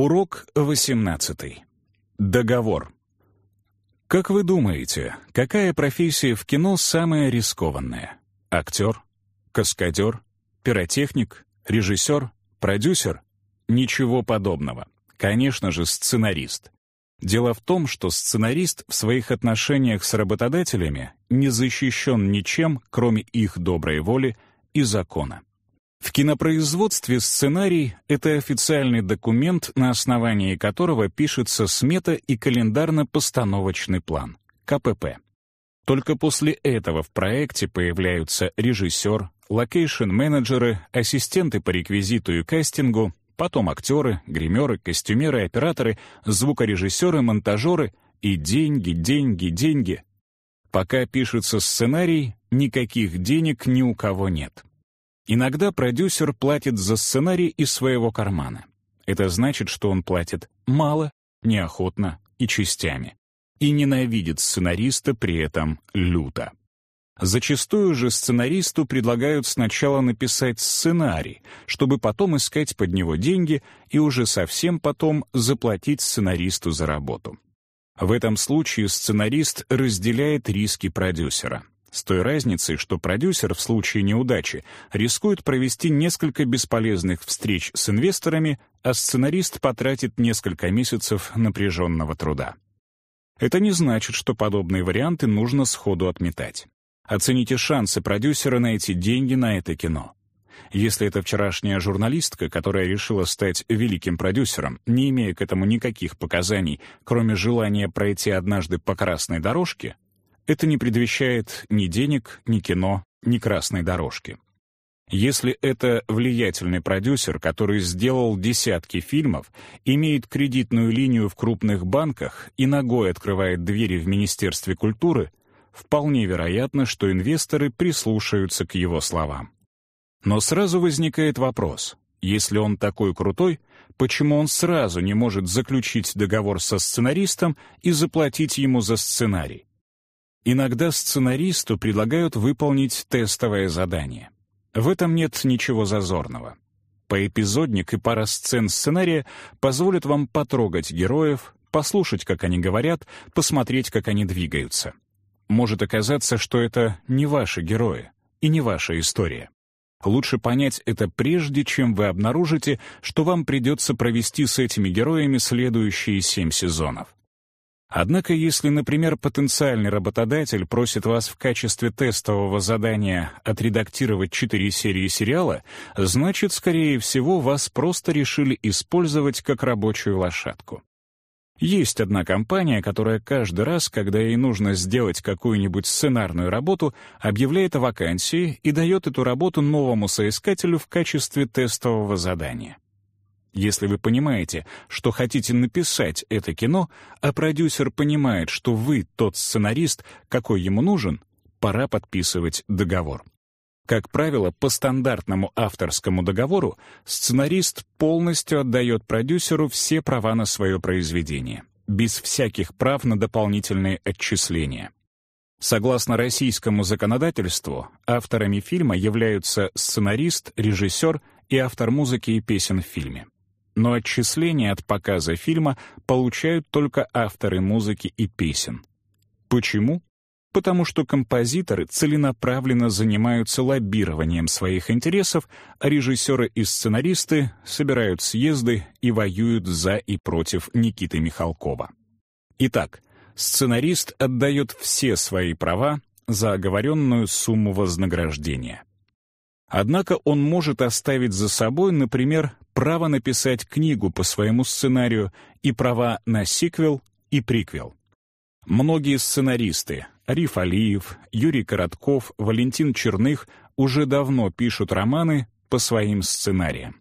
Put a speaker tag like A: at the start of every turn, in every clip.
A: Урок 18. Договор. Как вы думаете, какая профессия в кино самая рискованная? Актер? Каскадер? Пиротехник? Режиссер? Продюсер? Ничего подобного. Конечно же, сценарист. Дело в том, что сценарист в своих отношениях с работодателями не защищен ничем, кроме их доброй воли и закона. В кинопроизводстве сценарий — это официальный документ, на основании которого пишется смета и календарно-постановочный план — КПП. Только после этого в проекте появляются режиссер, location -менеджеры, ассистенты по реквизиту и кастингу, потом актеры, гримеры, костюмеры, операторы, звукорежиссеры, монтажеры и деньги, деньги, деньги. Пока пишется сценарий, никаких денег ни у кого нет. Иногда продюсер платит за сценарий из своего кармана. Это значит, что он платит мало, неохотно и частями. И ненавидит сценариста при этом люто. Зачастую же сценаристу предлагают сначала написать сценарий, чтобы потом искать под него деньги и уже совсем потом заплатить сценаристу за работу. В этом случае сценарист разделяет риски продюсера. С той разницей, что продюсер в случае неудачи рискует провести несколько бесполезных встреч с инвесторами, а сценарист потратит несколько месяцев напряженного труда. Это не значит, что подобные варианты нужно сходу отметать. Оцените шансы продюсера найти деньги на это кино. Если это вчерашняя журналистка, которая решила стать великим продюсером, не имея к этому никаких показаний, кроме желания пройти однажды по красной дорожке, это не предвещает ни денег, ни кино, ни красной дорожки. Если это влиятельный продюсер, который сделал десятки фильмов, имеет кредитную линию в крупных банках и ногой открывает двери в Министерстве культуры, вполне вероятно, что инвесторы прислушаются к его словам. Но сразу возникает вопрос, если он такой крутой, почему он сразу не может заключить договор со сценаристом и заплатить ему за сценарий? Иногда сценаристу предлагают выполнить тестовое задание. В этом нет ничего зазорного. Поэпизодник и пара сцен сценария позволят вам потрогать героев, послушать, как они говорят, посмотреть, как они двигаются. Может оказаться, что это не ваши герои и не ваша история. Лучше понять это прежде, чем вы обнаружите, что вам придется провести с этими героями следующие семь сезонов. Однако, если, например, потенциальный работодатель просит вас в качестве тестового задания отредактировать четыре серии сериала, значит, скорее всего, вас просто решили использовать как рабочую лошадку. Есть одна компания, которая каждый раз, когда ей нужно сделать какую-нибудь сценарную работу, объявляет о вакансии и дает эту работу новому соискателю в качестве тестового задания. Если вы понимаете, что хотите написать это кино, а продюсер понимает, что вы тот сценарист, какой ему нужен, пора подписывать договор. Как правило, по стандартному авторскому договору сценарист полностью отдает продюсеру все права на свое произведение, без всяких прав на дополнительные отчисления. Согласно российскому законодательству, авторами фильма являются сценарист, режиссер и автор музыки и песен в фильме но отчисления от показа фильма получают только авторы музыки и песен. Почему? Потому что композиторы целенаправленно занимаются лоббированием своих интересов, а режиссеры и сценаристы собирают съезды и воюют за и против Никиты Михалкова. Итак, сценарист отдает все свои права за оговоренную сумму вознаграждения. Однако он может оставить за собой, например, право написать книгу по своему сценарию и права на сиквел и приквел. Многие сценаристы — Ариф Алиев, Юрий Коротков, Валентин Черных — уже давно пишут романы по своим сценариям.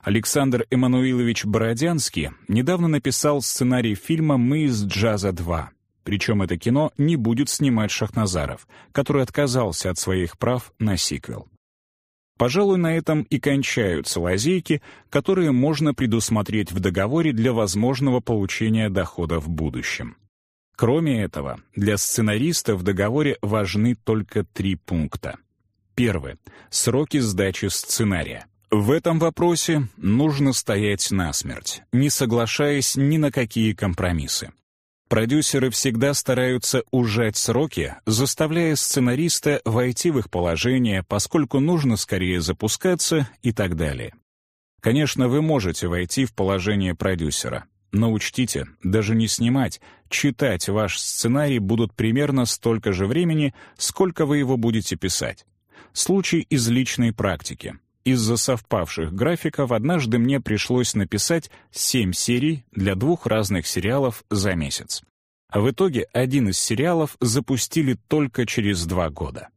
A: Александр Эммануилович Бородянский недавно написал сценарий фильма «Мы из джаза 2». Причем это кино не будет снимать Шахназаров, который отказался от своих прав на сиквел. Пожалуй, на этом и кончаются лазейки, которые можно предусмотреть в договоре для возможного получения дохода в будущем. Кроме этого, для сценариста в договоре важны только три пункта. Первый — сроки сдачи сценария. В этом вопросе нужно стоять насмерть, не соглашаясь ни на какие компромиссы. Продюсеры всегда стараются ужать сроки, заставляя сценариста войти в их положение, поскольку нужно скорее запускаться и так далее. Конечно, вы можете войти в положение продюсера, но учтите, даже не снимать, читать ваш сценарий будут примерно столько же времени, сколько вы его будете писать. Случай из личной практики. Из-за совпавших графиков однажды мне пришлось написать семь серий для двух разных сериалов за месяц. А в итоге один из сериалов запустили только через два года.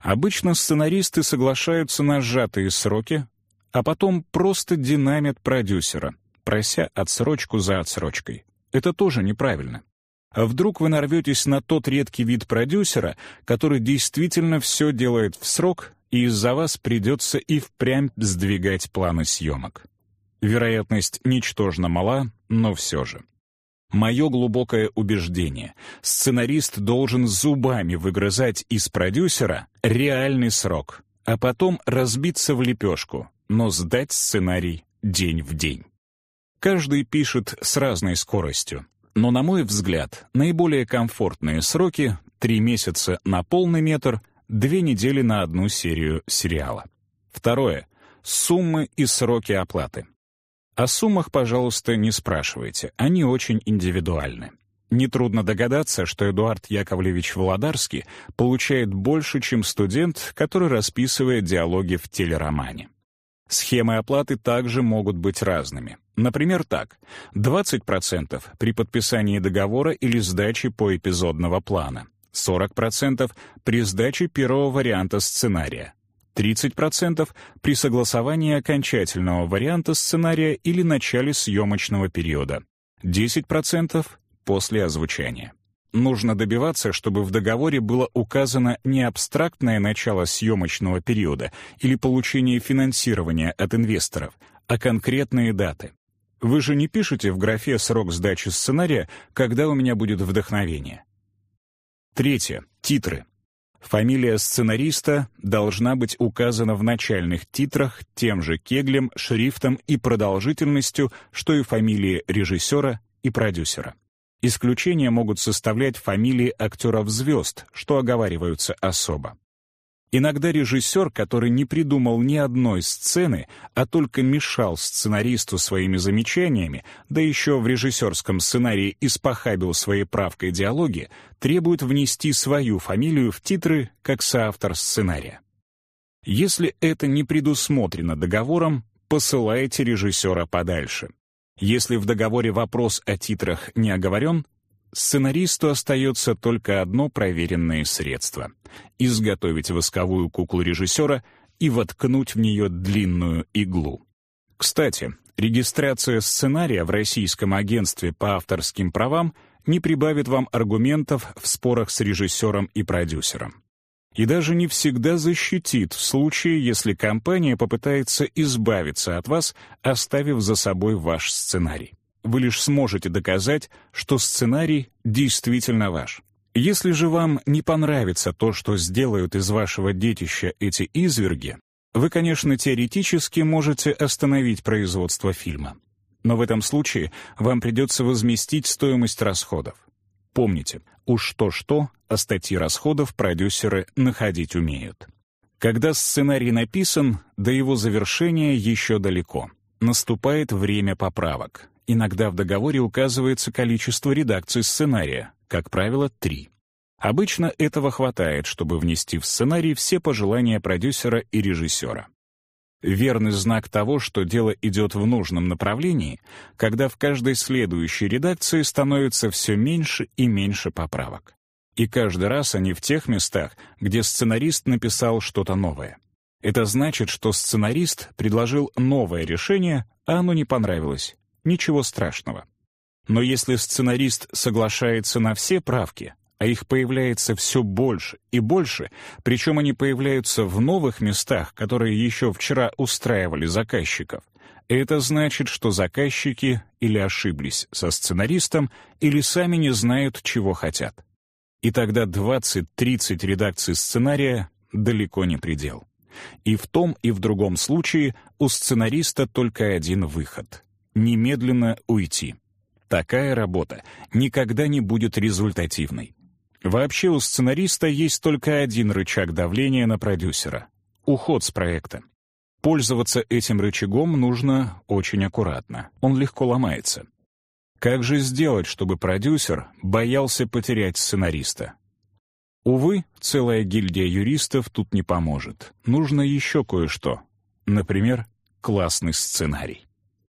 A: Обычно сценаристы соглашаются на сжатые сроки, а потом просто динамят продюсера, прося отсрочку за отсрочкой. Это тоже неправильно. А вдруг вы нарветесь на тот редкий вид продюсера, который действительно все делает в срок, и из-за вас придется и впрямь сдвигать планы съемок. Вероятность ничтожно мала, но все же. Мое глубокое убеждение — сценарист должен зубами выгрызать из продюсера реальный срок, а потом разбиться в лепешку, но сдать сценарий день в день. Каждый пишет с разной скоростью, но, на мой взгляд, наиболее комфортные сроки — три месяца на полный метр, две недели на одну серию сериала. Второе — суммы и сроки оплаты. О суммах, пожалуйста, не спрашивайте, они очень индивидуальны. Нетрудно догадаться, что Эдуард Яковлевич Володарский получает больше, чем студент, который расписывает диалоги в телеромане. Схемы оплаты также могут быть разными. Например, так. 20% при подписании договора или сдаче поэпизодного плана. 40% при сдаче первого варианта сценария. 30% при согласовании окончательного варианта сценария или начале съемочного периода. 10% после озвучания. Нужно добиваться, чтобы в договоре было указано не абстрактное начало съемочного периода или получение финансирования от инвесторов, а конкретные даты. Вы же не пишете в графе «срок сдачи сценария», когда у меня будет вдохновение. Третье. Титры. Фамилия сценариста должна быть указана в начальных титрах тем же кеглем, шрифтом и продолжительностью, что и фамилии режиссера и продюсера. Исключения могут составлять фамилии актеров-звезд, что оговариваются особо. Иногда режиссер, который не придумал ни одной сцены, а только мешал сценаристу своими замечаниями, да еще в режиссерском сценарии испохабил своей правкой диалоги, требует внести свою фамилию в титры как соавтор сценария. Если это не предусмотрено договором, посылайте режиссера подальше. Если в договоре вопрос о титрах не оговорен, сценаристу остается только одно проверенное средство — изготовить восковую куклу режиссера и воткнуть в нее длинную иглу. Кстати, регистрация сценария в Российском агентстве по авторским правам не прибавит вам аргументов в спорах с режиссером и продюсером и даже не всегда защитит в случае, если компания попытается избавиться от вас, оставив за собой ваш сценарий. Вы лишь сможете доказать, что сценарий действительно ваш. Если же вам не понравится то, что сделают из вашего детища эти изверги, вы, конечно, теоретически можете остановить производство фильма. Но в этом случае вам придется возместить стоимость расходов. Помните, уж то-что, а статьи расходов продюсеры находить умеют. Когда сценарий написан, до его завершения еще далеко. Наступает время поправок. Иногда в договоре указывается количество редакций сценария, как правило, три. Обычно этого хватает, чтобы внести в сценарий все пожелания продюсера и режиссера. Верный знак того, что дело идет в нужном направлении, когда в каждой следующей редакции становится все меньше и меньше поправок. И каждый раз они в тех местах, где сценарист написал что-то новое. Это значит, что сценарист предложил новое решение, а оно не понравилось. Ничего страшного. Но если сценарист соглашается на все правки, а их появляется все больше и больше, причем они появляются в новых местах, которые еще вчера устраивали заказчиков. Это значит, что заказчики или ошиблись со сценаристом, или сами не знают, чего хотят. И тогда 20-30 редакций сценария далеко не предел. И в том и в другом случае у сценариста только один выход — немедленно уйти. Такая работа никогда не будет результативной. Вообще у сценариста есть только один рычаг давления на продюсера — уход с проекта. Пользоваться этим рычагом нужно очень аккуратно, он легко ломается. Как же сделать, чтобы продюсер боялся потерять сценариста? Увы, целая гильдия юристов тут не поможет. Нужно еще кое-что. Например, классный сценарий.